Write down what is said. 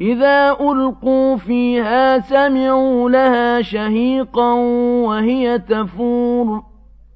إِذَا أُلْقُوا فِيهَا سَمِعُوا لَهَا شَهِيقًا وَهِيَ تَفُورُ